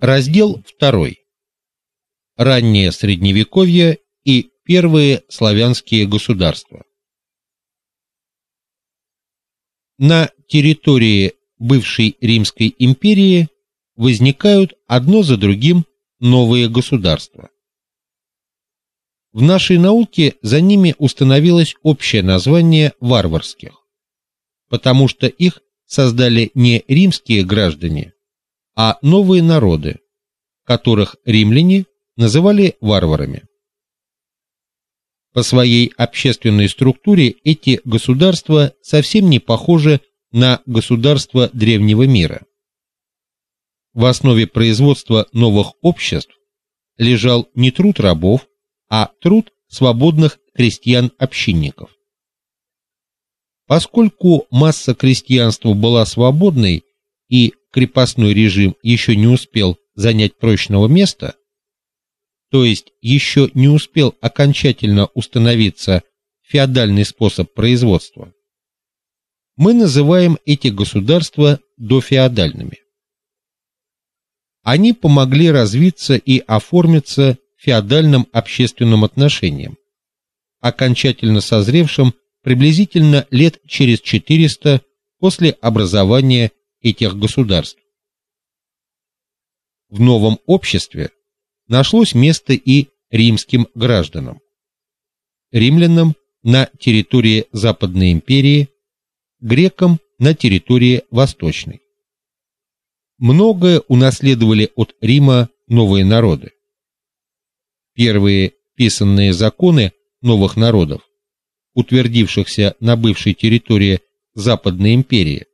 Раздел 2. Раннее средневековье и первые славянские государства. На территории бывшей Римской империи возникают одно за другим новые государства. В нашей науке за ними установилось общее название варварских, потому что их создали не римские граждане, а новые народы, которых римляне называли варварами. По своей общественной структуре эти государства совсем не похожи на государства древнего мира. В основе производства новых обществ лежал не труд рабов, а труд свободных крестьян-общинников. Поскольку масса крестьянства была свободной и крепостной режим еще не успел занять прочного места, то есть еще не успел окончательно установиться феодальный способ производства, мы называем эти государства дофеодальными. Они помогли развиться и оформиться феодальным общественным отношениям, окончательно созревшим приблизительно лет через 400 после образования этих государств. В новом обществе нашлось место и римским гражданам. Римлянам на территории Западной империи, грекам на территории Восточной. Многое унаследовали от Рима новые народы. Первые писанные законы новых народов, утвердившихся на бывшей территории Западной империи,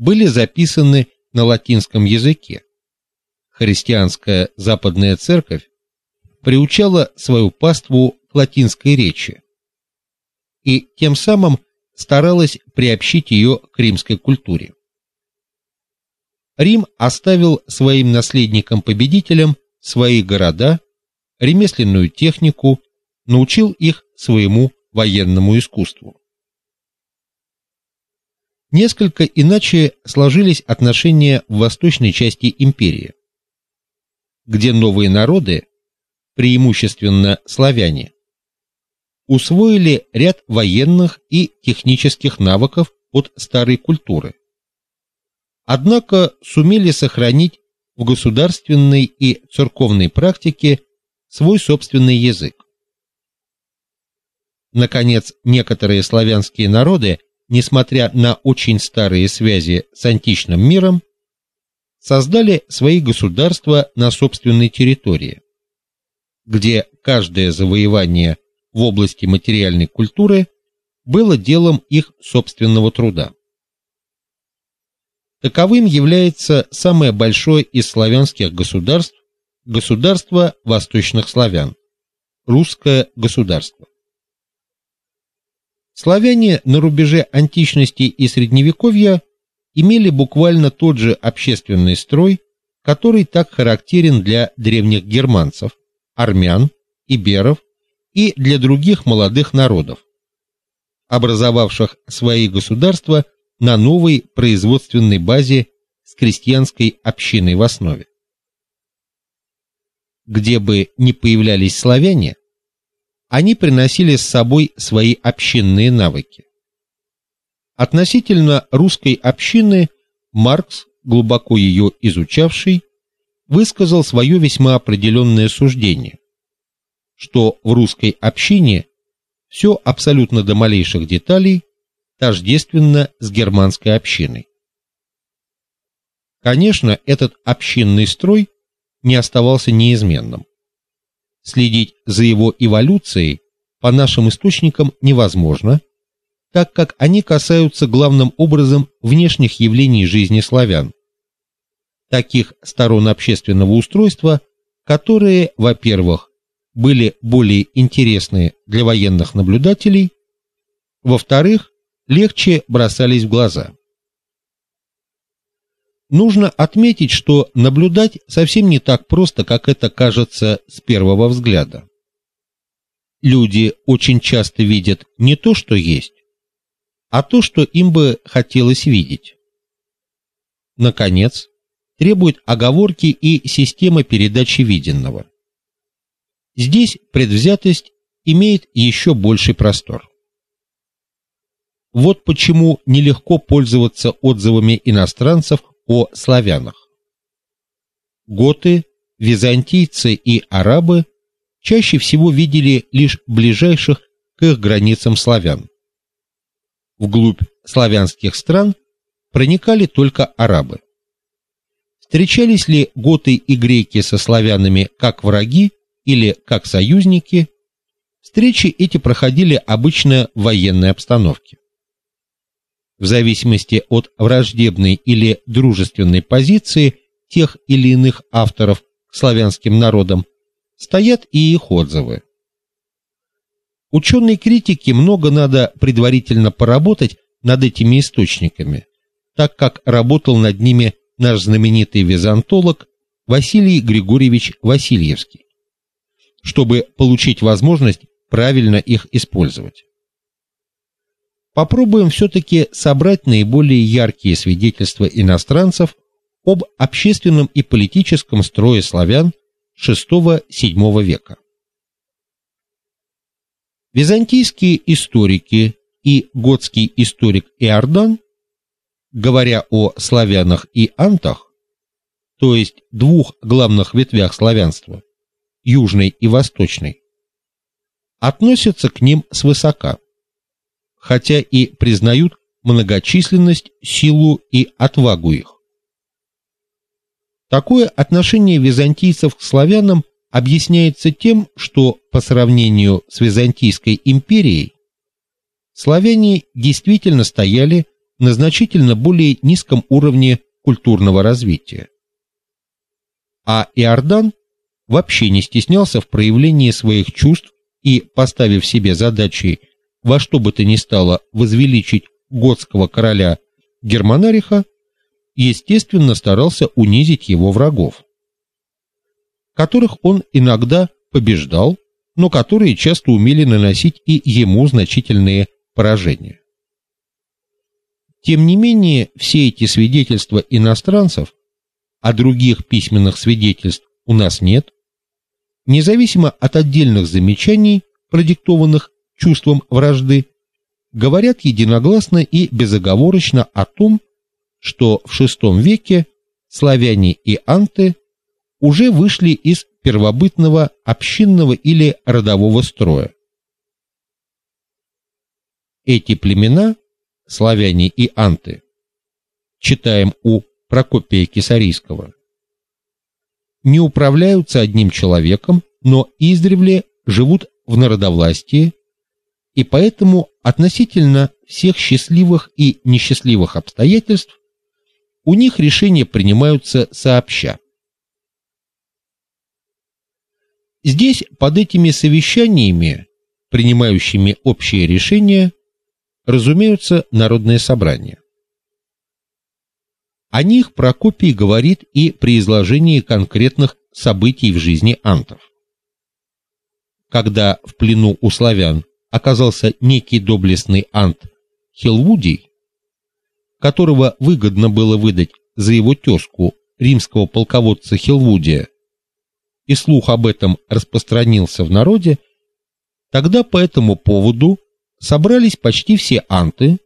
были записаны на латинском языке. Христианская Западная церковь приучала свою паству к латинской речи и тем самым старалась приобщить ее к римской культуре. Рим оставил своим наследникам-победителям свои города, ремесленную технику, научил их своему военному искусству. Несколько иначе сложились отношения в восточной части империи, где новые народы, преимущественно славяне, усвоили ряд военных и технических навыков от старой культуры. Однако сумели сохранить в государственной и церковной практике свой собственный язык. Наконец, некоторые славянские народы несмотря на очень старые связи с античным миром, создали свои государства на собственной территории, где каждое завоевание в области материальной культуры было делом их собственного труда. Таковым является самое большое из славянских государств государство восточных славян русское государство. Славяне на рубеже античности и средневековья имели буквально тот же общественный строй, который так характерен для древних германцев, армян, иберов и для других молодых народов, образовавших свои государства на новой производственной базе с крестьянской общиной в основе. Где бы ни появлялись славяне, они приносили с собой свои общинные навыки. Относительно русской общины Маркс, глубоко ее изучавший, высказал свое весьма определенное суждение, что в русской общине все абсолютно до малейших деталей тождественно с германской общиной. Конечно, этот общинный строй не оставался неизменным. Следить за его эволюцией по нашим источникам невозможно, так как они касаются главным образом внешних явлений жизни славян. Таких сторон общественного устройства, которые, во-первых, были более интересны для военных наблюдателей, во-вторых, легче бросались в глаза. Нужно отметить, что наблюдать совсем не так просто, как это кажется с первого взгляда. Люди очень часто видят не то, что есть, а то, что им бы хотелось видеть. Наконец, требует оговорки и системы передачи виденного. Здесь предвзятость имеет еще больший простор. Вот почему нелегко пользоваться отзывами иностранцев о славянах. Готы, византийцы и арабы чаще всего видели лишь ближайших к их границам славян. Вглубь славянских стран проникали только арабы. Встречались ли готы и греки со славянами как враги или как союзники? Встречи эти проходили обычно в военной обстановке. В зависимости от враждебной или дружественной позиции тех или иных авторов к славянским народам стоят и их отзывы. Ученой критике много надо предварительно поработать над этими источниками, так как работал над ними наш знаменитый византолог Василий Григорьевич Васильевский, чтобы получить возможность правильно их использовать. Попробуем все таки собрать наиболее яркие свидетельства иностранцев об общественном и политическом строе славян VI-VII века. Византийские историки и готский историк Иордан, говоря о славянах и антах, то есть двух главных ветвях славянства, южной и восточной, относятся к ним свысока, хотя и признают многочисленность, силу и отвагу их. Такое отношение византийцев к славянам объясняется тем, что по сравнению с Византийской империей славяне действительно стояли на значительно более низком уровне культурного развития. А Иордан вообще не стеснялся в проявлении своих чувств и, поставив себе задачей во что бы то ни стало возвеличить готского короля Германариха, естественно, старался унизить его врагов, которых он иногда побеждал, но которые часто умели наносить и ему значительные поражения. Тем не менее, все эти свидетельства иностранцев, а других письменных свидетельств у нас нет, независимо от отдельных замечаний, продиктованных чувством вражды, говорят единогласно и безоговорочно о том, что в VI веке славяне и анты уже вышли из первобытного общинного или родового строя. Эти племена, славяне и анты, читаем у Прокопия Кесарийского, не управляются одним человеком, но издревле живут в народовластии и поэтому относительно всех счастливых и несчастливых обстоятельств у них решения принимаются сообща. Здесь под этими совещаниями, принимающими общие решения, разумеются народные собрания. О них Прокопий говорит и при изложении конкретных событий в жизни антов. Когда в плену у славян оказался некий доблестный ант Хилвудий, которого выгодно было выдать за его тезку римского полководца Хилвудия, и слух об этом распространился в народе, тогда по этому поводу собрались почти все анты,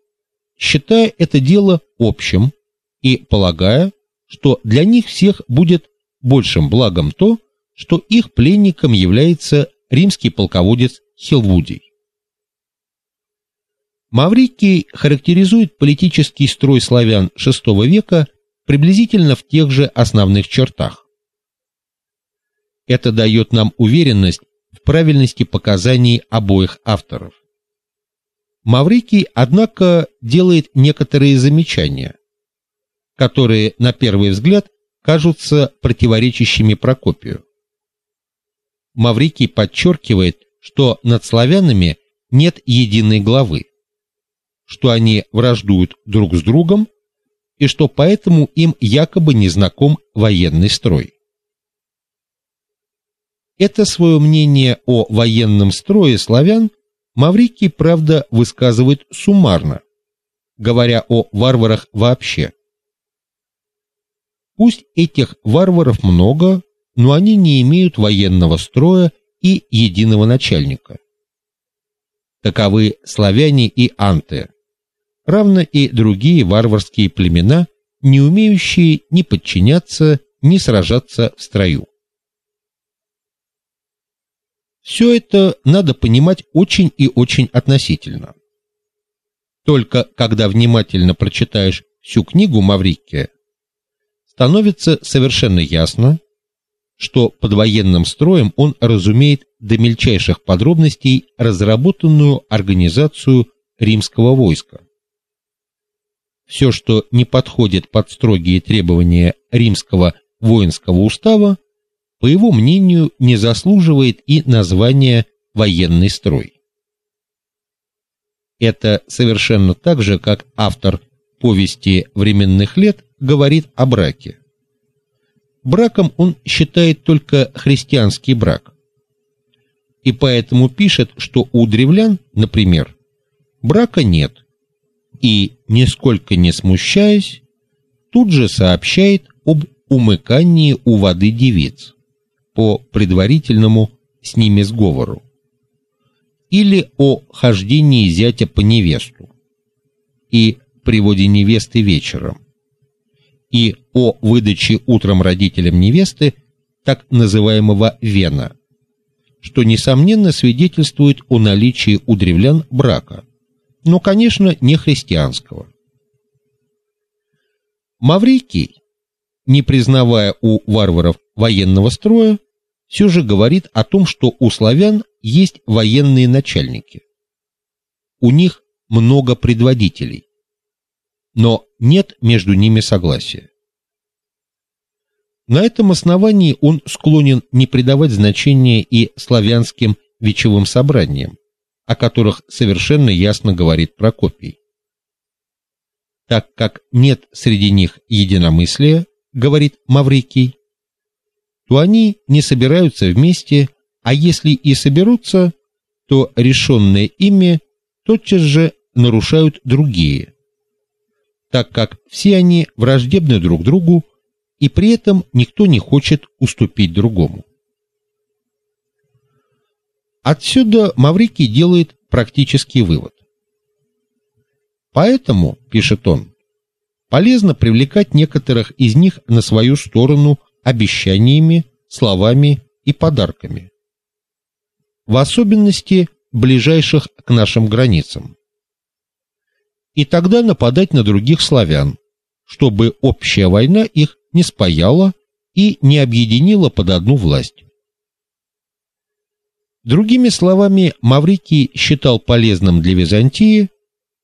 считая это дело общим и полагая, что для них всех будет большим благом то, что их пленником является римский полководец Хилвудий. Маврикий характеризует политический строй славян VI века приблизительно в тех же основных чертах. Это дает нам уверенность в правильности показаний обоих авторов. Маврикий, однако, делает некоторые замечания, которые на первый взгляд кажутся противоречащими Прокопию. Маврикий подчеркивает, что над славянами нет единой главы что они враждуют друг с другом и что поэтому им якобы не знаком военный строй. Это свое мнение о военном строе славян Маврикий, правда, высказывает суммарно, говоря о варварах вообще. Пусть этих варваров много, но они не имеют военного строя и единого начальника. Таковы славяне и анты, равно и другие варварские племена, не умеющие ни подчиняться, ни сражаться в строю. Все это надо понимать очень и очень относительно. Только когда внимательно прочитаешь всю книгу Маврикия, становится совершенно ясно, что под военным строем он разумеет до мельчайших подробностей разработанную организацию римского войска. Все, что не подходит под строгие требования римского воинского устава, по его мнению, не заслуживает и названия военный строй. Это совершенно так же, как автор повести временных лет говорит о браке. Браком он считает только христианский брак. И поэтому пишет, что у древлян, например, брака нет. И нисколько не смущаясь, тут же сообщает об умыкании у воды девиц по предварительному с ними сговору или о хождении зятя по невесту и приводе невесты вечером и о выдаче утром родителям невесты так называемого вена, что несомненно свидетельствует о наличии у древлян брака, но, конечно, не христианского. Маврикий, не признавая у варваров военного строя, все же говорит о том, что у славян есть военные начальники. У них много предводителей но нет между ними согласия. На этом основании он склонен не придавать значения и славянским вечевым собраниям, о которых совершенно ясно говорит Прокопий. Так как нет среди них единомыслия, говорит Маврикий, то они не собираются вместе, а если и соберутся, то решенное ими тотчас же нарушают другие, так как все они враждебны друг другу, и при этом никто не хочет уступить другому. Отсюда Маврикий делает практический вывод. Поэтому, пишет он, полезно привлекать некоторых из них на свою сторону обещаниями, словами и подарками. В особенности ближайших к нашим границам и тогда нападать на других славян, чтобы общая война их не спаяла и не объединила под одну власть. Другими словами, Маврикий считал полезным для Византии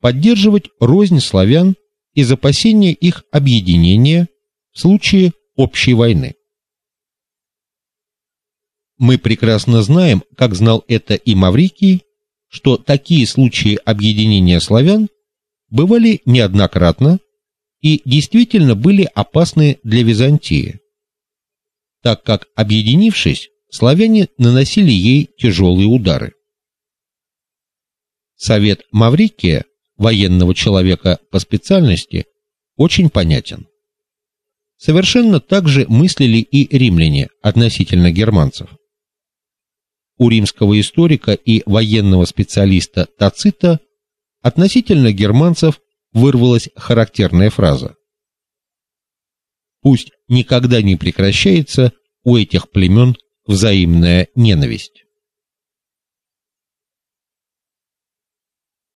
поддерживать рознь славян из опасения их объединения в случае общей войны. Мы прекрасно знаем, как знал это и Маврикий, что такие случаи объединения славян бывали неоднократно и действительно были опасны для Византии, так как объединившись, славяне наносили ей тяжелые удары. Совет Маврикия, военного человека по специальности, очень понятен. Совершенно так же мыслили и римляне относительно германцев. У римского историка и военного специалиста Тацита Относительно германцев вырвалась характерная фраза: Пусть никогда не прекращается у этих племен взаимная ненависть.